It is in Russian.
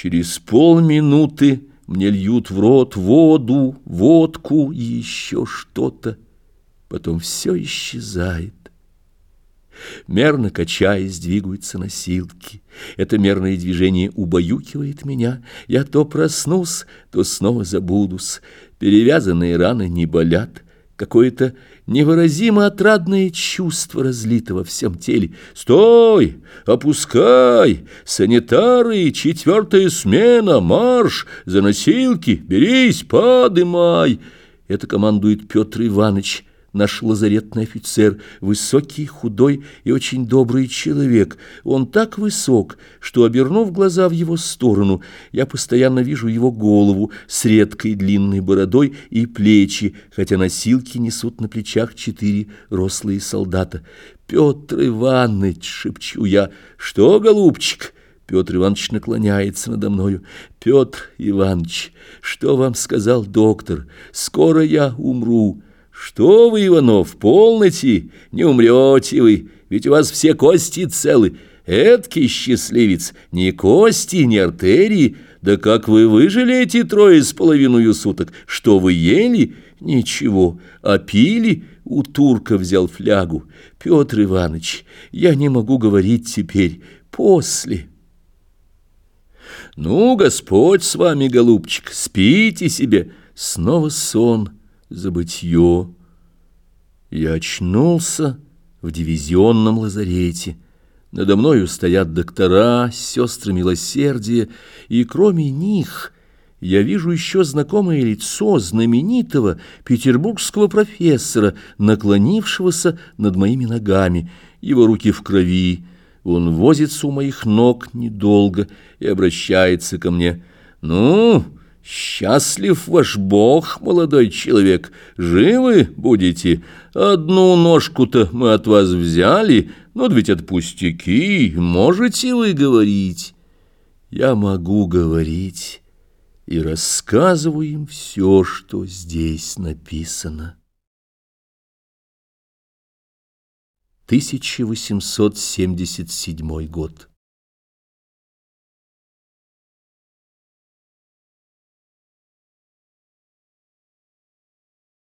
Через полминуты мне льют в рот воду, водку и еще что-то. Потом все исчезает. Мерно качаясь, двигаются носилки. Это мерное движение убаюкивает меня. Я то проснусь, то снова забудусь. Перевязанные раны не болят. Какое-то невыразимо отрадное чувство разлито во всем теле. «Стой! Опускай! Санитары! Четвертая смена! Марш! За носилки! Берись! Подымай!» Это командует Петр Иванович наш лазаретный офицер, высокий, худой и очень добрый человек. Он так высок, что, обернув глаза в его сторону, я постоянно вижу его голову с редкой длинной бородой и плечи, хотя носилки несут на плечах четыре рослые солдата. «Петр Иванович!» — шепчу я. «Что, голубчик?» Петр Иванович наклоняется надо мною. «Петр Иванович, что вам сказал доктор? Скоро я умру». «Что вы, Иванов, полноте, не умрете вы, ведь у вас все кости целы. Эдкий счастливец, ни кости, ни артерии. Да как вы выжили эти трое с половиной суток? Что вы ели? Ничего. А пили? У турка взял флягу. Петр Иванович, я не могу говорить теперь. После». «Ну, Господь с вами, голубчик, спите себе». Снова сон забытье. Я очнулся в дивизионном лазарете. Надо мною стоят доктора, сестры милосердия, и кроме них я вижу еще знакомое лицо знаменитого петербургского профессора, наклонившегося над моими ногами. Его руки в крови, он возится у моих ног недолго и обращается ко мне. «Ну, Счастлив ваш Бог, молодой человек, живы будете. Одну ножку-то мы от вас взяли, но ведь это пустяки, можете вы говорить? Я могу говорить и рассказываю им все, что здесь написано. 1877 год